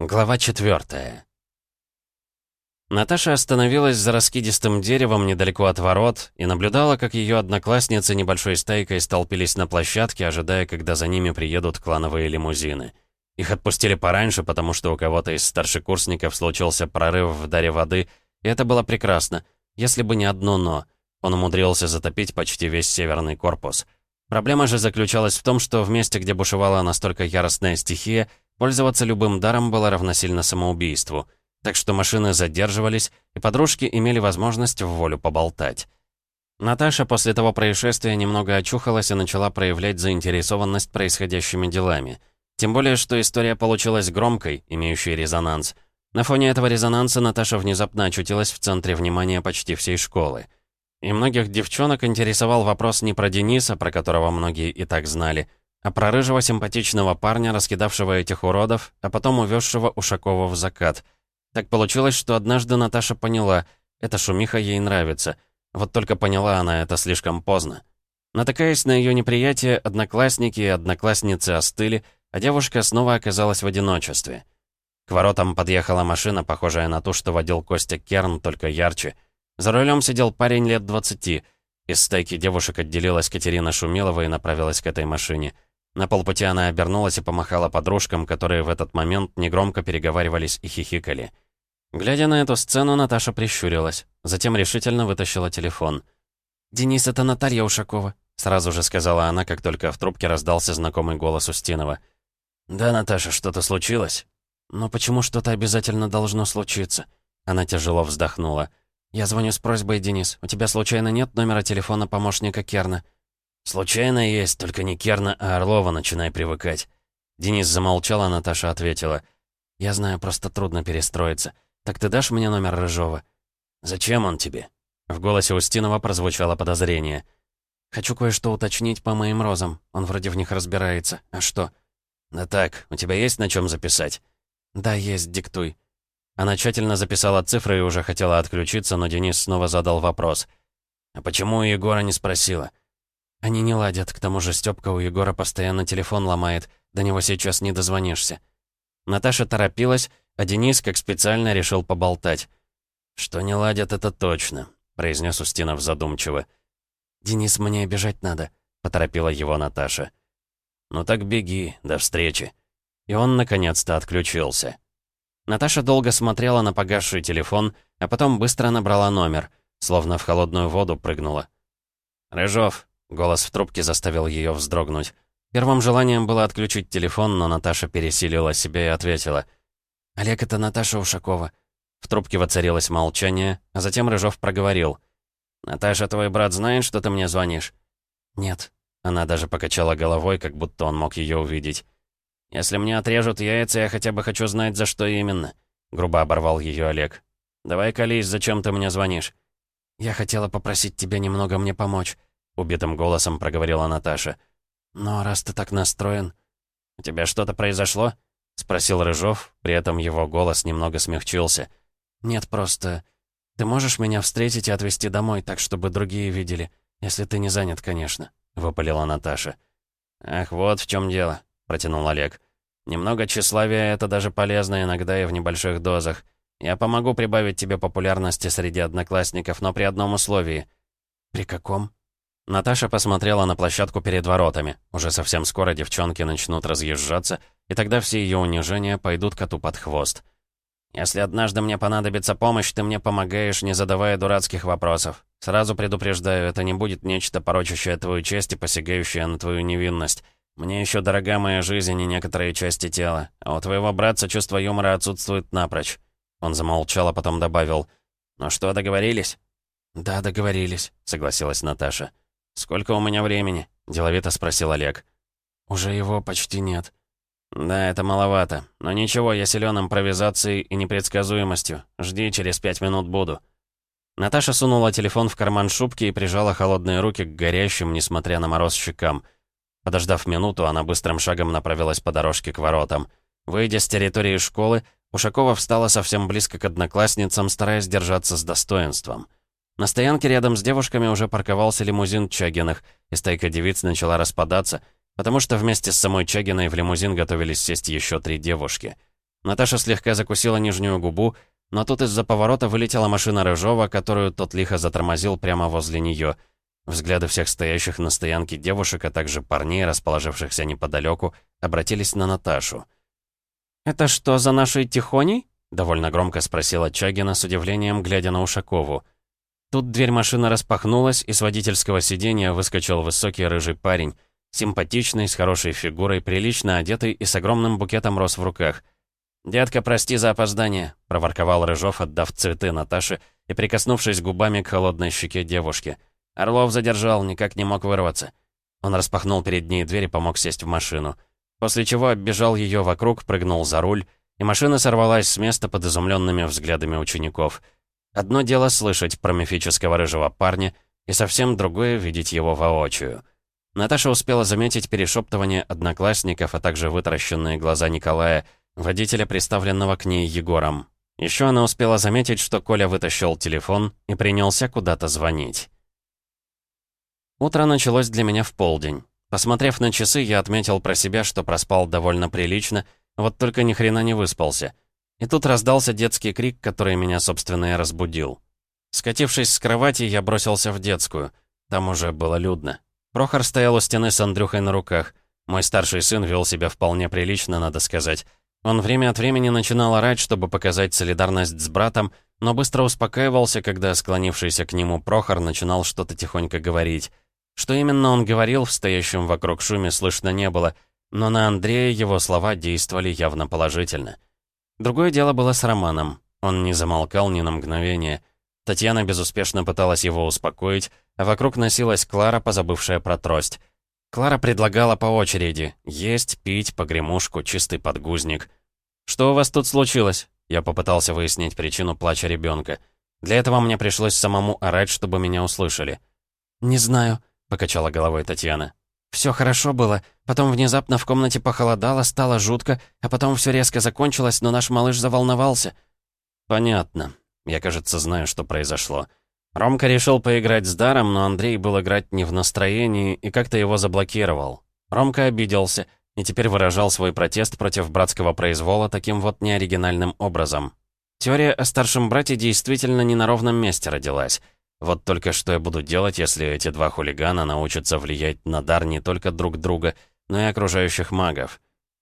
Глава четвертая. Наташа остановилась за раскидистым деревом недалеко от ворот и наблюдала, как ее одноклассницы небольшой стайкой столпились на площадке, ожидая, когда за ними приедут клановые лимузины. Их отпустили пораньше, потому что у кого-то из старшекурсников случился прорыв в даре воды, и это было прекрасно, если бы не одно «но». Он умудрился затопить почти весь северный корпус. Проблема же заключалась в том, что в месте, где бушевала настолько яростная стихия, Пользоваться любым даром было равносильно самоубийству. Так что машины задерживались, и подружки имели возможность в волю поболтать. Наташа после того происшествия немного очухалась и начала проявлять заинтересованность происходящими делами. Тем более, что история получилась громкой, имеющей резонанс. На фоне этого резонанса Наташа внезапно очутилась в центре внимания почти всей школы. И многих девчонок интересовал вопрос не про Дениса, про которого многие и так знали, а про рыжего симпатичного парня, раскидавшего этих уродов, а потом увезшего Ушакова в закат. Так получилось, что однажды Наташа поняла, эта шумиха ей нравится. Вот только поняла она это слишком поздно. Натыкаясь на ее неприятие, одноклассники и одноклассницы остыли, а девушка снова оказалась в одиночестве. К воротам подъехала машина, похожая на ту, что водил Костя Керн, только ярче. За рулем сидел парень лет двадцати. Из стайки девушек отделилась Катерина Шумилова и направилась к этой машине — на полпути она обернулась и помахала подружкам, которые в этот момент негромко переговаривались и хихикали. Глядя на эту сцену, Наташа прищурилась, затем решительно вытащила телефон. «Денис, это Наталья Ушакова», — сразу же сказала она, как только в трубке раздался знакомый голос Устинова. «Да, Наташа, что-то случилось?» «Но почему что-то обязательно должно случиться?» Она тяжело вздохнула. «Я звоню с просьбой, Денис. У тебя случайно нет номера телефона помощника Керна?» «Случайно есть, только не Керна, а Орлова, начинай привыкать». Денис замолчал, а Наташа ответила. «Я знаю, просто трудно перестроиться. Так ты дашь мне номер Рыжова?» «Зачем он тебе?» В голосе Устинова прозвучало подозрение. «Хочу кое-что уточнить по моим розам. Он вроде в них разбирается. А что?» «Да так, у тебя есть на чем записать?» «Да, есть, диктуй». Она тщательно записала цифры и уже хотела отключиться, но Денис снова задал вопрос. «А почему у Егора не спросила?» Они не ладят, к тому же Стёпка у Егора постоянно телефон ломает, до него сейчас не дозвонишься. Наташа торопилась, а Денис как специально решил поболтать. «Что не ладят, это точно», — произнес Устинов задумчиво. «Денис, мне бежать надо», — поторопила его Наташа. «Ну так беги, до встречи». И он наконец-то отключился. Наташа долго смотрела на погасший телефон, а потом быстро набрала номер, словно в холодную воду прыгнула. «Рыжов, Голос в трубке заставил ее вздрогнуть. Первым желанием было отключить телефон, но Наташа пересилила себя и ответила. «Олег, это Наташа Ушакова». В трубке воцарилось молчание, а затем Рыжов проговорил. «Наташа, твой брат знает, что ты мне звонишь?» «Нет». Она даже покачала головой, как будто он мог ее увидеть. «Если мне отрежут яйца, я хотя бы хочу знать, за что именно», — грубо оборвал ее Олег. «Давай колись, зачем ты мне звонишь?» «Я хотела попросить тебя немного мне помочь» убитым голосом проговорила Наташа. «Но раз ты так настроен...» «У тебя что-то произошло?» — спросил Рыжов, при этом его голос немного смягчился. «Нет, просто... Ты можешь меня встретить и отвезти домой, так, чтобы другие видели, если ты не занят, конечно», — выпалила Наташа. «Ах, вот в чем дело», — протянул Олег. «Немного тщеславия — это даже полезно иногда и в небольших дозах. Я помогу прибавить тебе популярности среди одноклассников, но при одном условии». «При каком?» Наташа посмотрела на площадку перед воротами. Уже совсем скоро девчонки начнут разъезжаться, и тогда все ее унижения пойдут коту под хвост. «Если однажды мне понадобится помощь, ты мне помогаешь, не задавая дурацких вопросов. Сразу предупреждаю, это не будет нечто порочащее твою честь и посягающее на твою невинность. Мне еще дорога моя жизнь и некоторые части тела, а у твоего братца чувство юмора отсутствует напрочь». Он замолчал, а потом добавил. «Ну что, договорились?» «Да, договорились», — согласилась Наташа. «Сколько у меня времени?» — деловито спросил Олег. «Уже его почти нет». «Да, это маловато. Но ничего, я силен импровизацией и непредсказуемостью. Жди, через пять минут буду». Наташа сунула телефон в карман шубки и прижала холодные руки к горящим, несмотря на мороз, щекам. Подождав минуту, она быстрым шагом направилась по дорожке к воротам. Выйдя с территории школы, Ушакова встала совсем близко к одноклассницам, стараясь держаться с достоинством. На стоянке рядом с девушками уже парковался лимузин Чагиных, и стайка девиц начала распадаться, потому что вместе с самой Чагиной в лимузин готовились сесть еще три девушки. Наташа слегка закусила нижнюю губу, но тут из-за поворота вылетела машина Рыжова, которую тот лихо затормозил прямо возле нее. Взгляды всех стоящих на стоянке девушек, а также парней, расположившихся неподалеку, обратились на Наташу. «Это что, за нашей Тихоней?» — довольно громко спросила Чагина с удивлением, глядя на Ушакову. Тут дверь машины распахнулась, и с водительского сиденья выскочил высокий рыжий парень, симпатичный, с хорошей фигурой, прилично одетый и с огромным букетом роз в руках — «Детка, прости за опоздание», — проворковал Рыжов, отдав цветы Наташе и прикоснувшись губами к холодной щеке девушки. Орлов задержал, никак не мог вырваться. Он распахнул перед ней дверь и помог сесть в машину. После чего оббежал ее вокруг, прыгнул за руль, и машина сорвалась с места под изумленными взглядами учеников. Одно дело слышать про мифического рыжего парня, и совсем другое — видеть его воочию. Наташа успела заметить перешептывание одноклассников, а также вытаращенные глаза Николая — водителя, приставленного к ней Егором. Еще она успела заметить, что Коля вытащил телефон и принялся куда-то звонить. Утро началось для меня в полдень. Посмотрев на часы, я отметил про себя, что проспал довольно прилично, вот только ни хрена не выспался. И тут раздался детский крик, который меня, собственно, и разбудил. Скатившись с кровати, я бросился в детскую. Там уже было людно. Прохор стоял у стены с Андрюхой на руках. Мой старший сын вел себя вполне прилично, надо сказать. Он время от времени начинал орать, чтобы показать солидарность с братом, но быстро успокаивался, когда склонившийся к нему Прохор начинал что-то тихонько говорить. Что именно он говорил в стоящем вокруг шуме слышно не было, но на Андрея его слова действовали явно положительно. Другое дело было с Романом. Он не замолкал ни на мгновение. Татьяна безуспешно пыталась его успокоить, а вокруг носилась Клара, позабывшая про трость. Клара предлагала по очереди есть, пить, погремушку, чистый подгузник. «Что у вас тут случилось?» Я попытался выяснить причину плача ребенка. Для этого мне пришлось самому орать, чтобы меня услышали. «Не знаю», — покачала головой Татьяна. «Все хорошо было. Потом внезапно в комнате похолодало, стало жутко, а потом все резко закончилось, но наш малыш заволновался». «Понятно. Я, кажется, знаю, что произошло. Ромка решил поиграть с Даром, но Андрей был играть не в настроении и как-то его заблокировал. Ромка обиделся и теперь выражал свой протест против братского произвола таким вот неоригинальным образом. Теория о старшем брате действительно не на ровном месте родилась. Вот только что я буду делать, если эти два хулигана научатся влиять на дар не только друг друга, но и окружающих магов.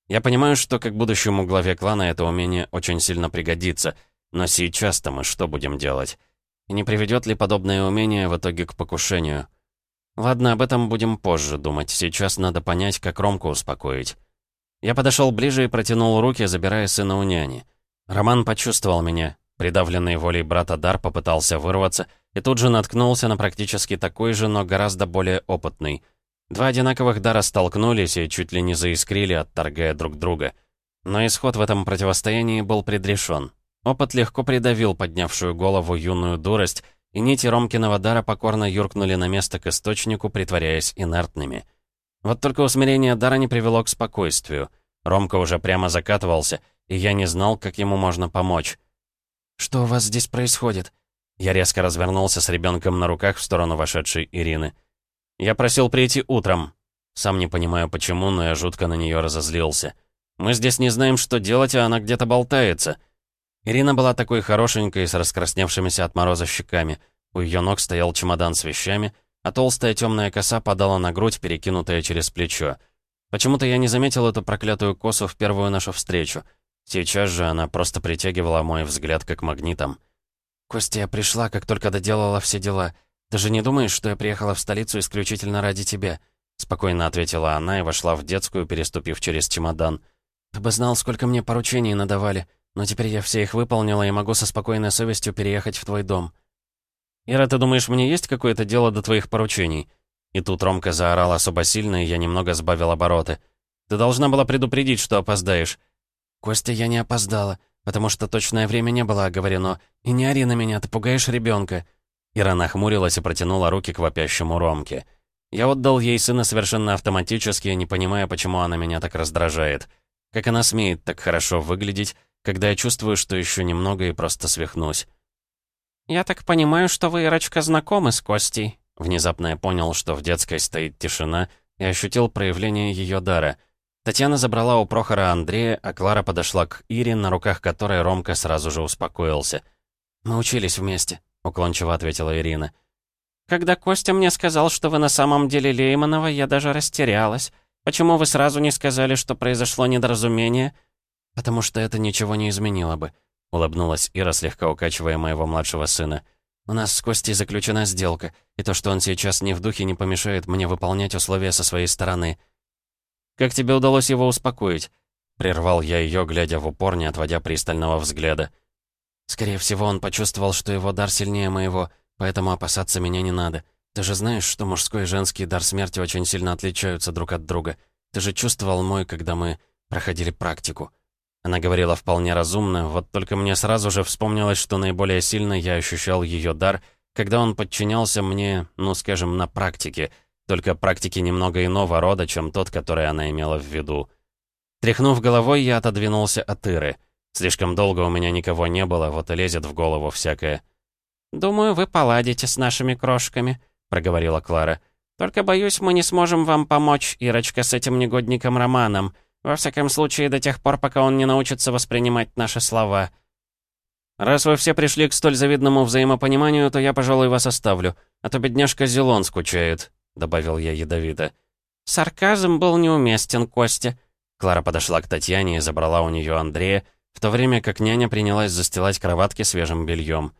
Я понимаю, что как будущему главе клана это умение очень сильно пригодится, но сейчас-то мы что будем делать? И не приведет ли подобное умение в итоге к покушению? Ладно, об этом будем позже думать. Сейчас надо понять, как Ромку успокоить. Я подошел ближе и протянул руки, забирая сына у няни. Роман почувствовал меня. Придавленный волей брата Дар попытался вырваться и тут же наткнулся на практически такой же, но гораздо более опытный. Два одинаковых Дара столкнулись и чуть ли не заискрили, отторгая друг друга. Но исход в этом противостоянии был предрешен. Опыт легко придавил поднявшую голову юную дурость, и нити Ромкиного дара покорно юркнули на место к источнику, притворяясь инертными. Вот только усмирение дара не привело к спокойствию. Ромка уже прямо закатывался, и я не знал, как ему можно помочь. «Что у вас здесь происходит?» Я резко развернулся с ребенком на руках в сторону вошедшей Ирины. «Я просил прийти утром. Сам не понимаю почему, но я жутко на нее разозлился. Мы здесь не знаем, что делать, а она где-то болтается. Ирина была такой хорошенькой, с раскрасневшимися от мороза щеками. У ее ног стоял чемодан с вещами, а толстая темная коса падала на грудь, перекинутая через плечо. Почему-то я не заметил эту проклятую косу в первую нашу встречу. Сейчас же она просто притягивала мой взгляд как магнитом. «Костя, я пришла, как только доделала все дела. Ты же не думаешь, что я приехала в столицу исключительно ради тебя?» Спокойно ответила она и вошла в детскую, переступив через чемодан. «Ты бы знал, сколько мне поручений надавали. Но теперь я все их выполнила и могу со спокойной совестью переехать в твой дом». «Ира, ты думаешь, мне есть какое-то дело до твоих поручений?» И тут Ромка заорал особо сильно, и я немного сбавил обороты. «Ты должна была предупредить, что опоздаешь». «Костя, я не опоздала, потому что точное время не было оговорено. И не ори на меня, ты пугаешь ребенка. Ира нахмурилась и протянула руки к вопящему Ромке. Я отдал ей сына совершенно автоматически, не понимая, почему она меня так раздражает. Как она смеет так хорошо выглядеть, когда я чувствую, что еще немного и просто свихнусь. «Я так понимаю, что вы, Ирочка, знакомы с Костей?» Внезапно я понял, что в детской стоит тишина, и ощутил проявление ее дара. Татьяна забрала у Прохора Андрея, а Клара подошла к Ире, на руках которой Ромка сразу же успокоился. «Мы учились вместе», — уклончиво ответила Ирина. «Когда Костя мне сказал, что вы на самом деле Лейманова, я даже растерялась. Почему вы сразу не сказали, что произошло недоразумение?» «Потому что это ничего не изменило бы», — улыбнулась Ира, слегка укачивая моего младшего сына. «У нас с Костей заключена сделка, и то, что он сейчас не в духе, не помешает мне выполнять условия со своей стороны». «Как тебе удалось его успокоить?» Прервал я ее, глядя в упор, не отводя пристального взгляда. «Скорее всего, он почувствовал, что его дар сильнее моего, поэтому опасаться меня не надо. Ты же знаешь, что мужской и женский дар смерти очень сильно отличаются друг от друга. Ты же чувствовал мой, когда мы проходили практику». Она говорила вполне разумно, вот только мне сразу же вспомнилось, что наиболее сильно я ощущал ее дар, когда он подчинялся мне, ну, скажем, на практике, только практике немного иного рода, чем тот, который она имела в виду. Тряхнув головой, я отодвинулся от Иры. Слишком долго у меня никого не было, вот и лезет в голову всякое. «Думаю, вы поладите с нашими крошками», — проговорила Клара. «Только, боюсь, мы не сможем вам помочь, Ирочка, с этим негодником Романом. Во всяком случае, до тех пор, пока он не научится воспринимать наши слова. Раз вы все пришли к столь завидному взаимопониманию, то я, пожалуй, вас оставлю. А то бедняжка Зелон скучает», — добавил я ядовито. Сарказм был неуместен, Костя. Клара подошла к Татьяне и забрала у нее Андрея, в то время как няня принялась застилать кроватки свежим бельем.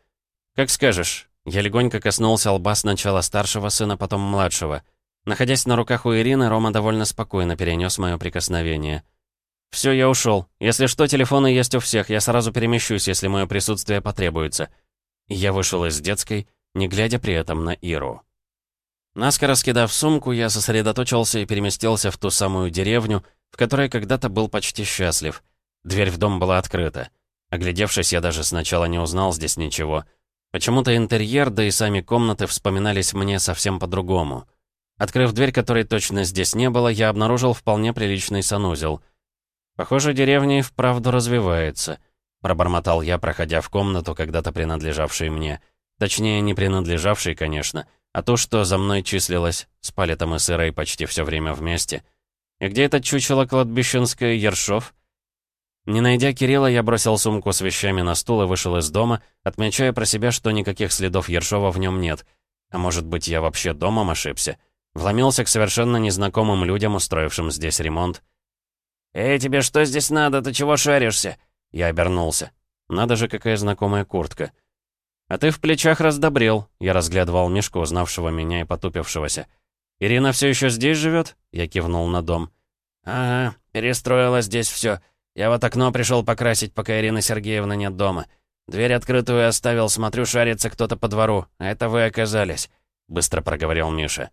«Как скажешь». Я легонько коснулся лба сначала старшего сына, потом младшего — Находясь на руках у Ирины, Рома довольно спокойно перенес мое прикосновение. «Все, я ушел. Если что, телефоны есть у всех. Я сразу перемещусь, если мое присутствие потребуется». И я вышел из детской, не глядя при этом на Иру. Наскоро скидав сумку, я сосредоточился и переместился в ту самую деревню, в которой когда-то был почти счастлив. Дверь в дом была открыта. Оглядевшись, я даже сначала не узнал здесь ничего. Почему-то интерьер, да и сами комнаты вспоминались мне совсем по-другому. Открыв дверь, которой точно здесь не было, я обнаружил вполне приличный санузел. «Похоже, деревня и вправду развивается», — пробормотал я, проходя в комнату, когда-то принадлежавшей мне. Точнее, не принадлежавшей, конечно, а то, что за мной числилось. Спали там и с почти все время вместе. И где это чучело кладбищенское Ершов? Не найдя Кирилла, я бросил сумку с вещами на стул и вышел из дома, отмечая про себя, что никаких следов Ершова в нем нет. А может быть, я вообще домом ошибся? Вломился к совершенно незнакомым людям, устроившим здесь ремонт. «Эй, тебе что здесь надо? Ты чего шаришься?» Я обернулся. Надо же, какая знакомая куртка. «А ты в плечах раздобрел», — я разглядывал Мишку, узнавшего меня и потупившегося. «Ирина все еще здесь живет?» — я кивнул на дом. «Ага, перестроила здесь все. Я вот окно пришел покрасить, пока Ирина Сергеевна нет дома. Дверь открытую оставил, смотрю, шарится кто-то по двору. А это вы оказались», — быстро проговорил Миша.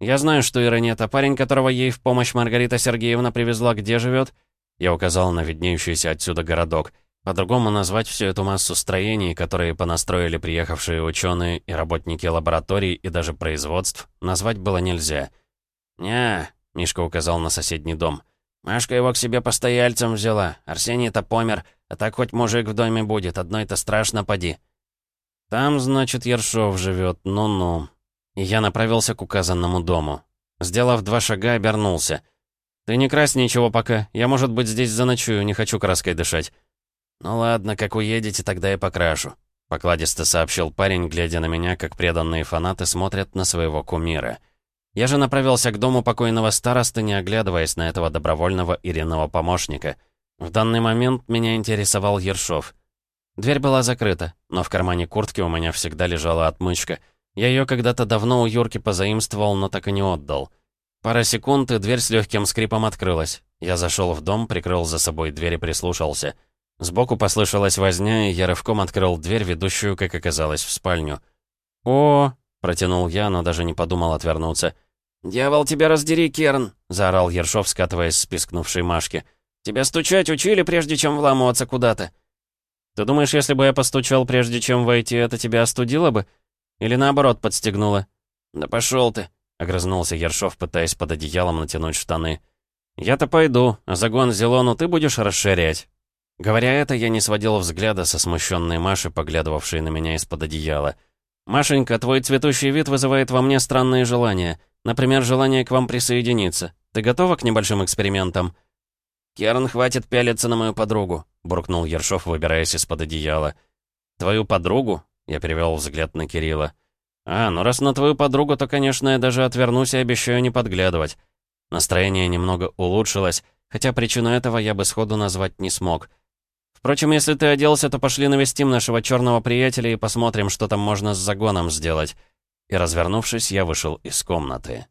«Я знаю, что Ира нет, а парень, которого ей в помощь Маргарита Сергеевна привезла, где живет?» Я указал на виднеющийся отсюда городок. По-другому назвать всю эту массу строений, которые понастроили приехавшие ученые и работники лабораторий и даже производств, назвать было нельзя. «Не», — Мишка указал на соседний дом. «Машка его к себе постояльцем взяла. Арсений-то помер, а так хоть мужик в доме будет, одной-то страшно поди». «Там, значит, Ершов живет, ну-ну», и я направился к указанному дому. Сделав два шага, обернулся. «Ты не крась ничего пока. Я, может быть, здесь заночую, не хочу краской дышать». «Ну ладно, как уедете, тогда я покрашу», — покладисто сообщил парень, глядя на меня, как преданные фанаты смотрят на своего кумира. Я же направился к дому покойного старосты, не оглядываясь на этого добровольного Ириного помощника. В данный момент меня интересовал Ершов. Дверь была закрыта, но в кармане куртки у меня всегда лежала отмычка — я ее когда-то давно у Юрки позаимствовал, но так и не отдал. Пара секунд, и дверь с легким скрипом открылась. Я зашел в дом, прикрыл за собой дверь и прислушался. Сбоку послышалась возня, и я рывком открыл дверь, ведущую, как оказалось, в спальню. «О!» — протянул я, но даже не подумал отвернуться. «Дьявол, тебя раздери, Керн!» — заорал Ершов, скатываясь с пискнувшей Машки. «Тебя стучать учили, прежде чем вламываться куда-то?» «Ты думаешь, если бы я постучал, прежде чем войти, это тебя остудило бы?» Или наоборот подстегнула?» «Да пошел ты!» — огрызнулся Ершов, пытаясь под одеялом натянуть штаны. «Я-то пойду, а загон Зелону ты будешь расширять». Говоря это, я не сводил взгляда со смущенной Маши, поглядывавшей на меня из-под одеяла. «Машенька, твой цветущий вид вызывает во мне странные желания. Например, желание к вам присоединиться. Ты готова к небольшим экспериментам?» «Керн, хватит пялиться на мою подругу», — буркнул Ершов, выбираясь из-под одеяла. «Твою подругу?» — я перевел взгляд на Кирилла. «А, ну раз на твою подругу, то, конечно, я даже отвернусь и обещаю не подглядывать». Настроение немного улучшилось, хотя причину этого я бы сходу назвать не смог. Впрочем, если ты оделся, то пошли навестим нашего черного приятеля и посмотрим, что там можно с загоном сделать. И, развернувшись, я вышел из комнаты.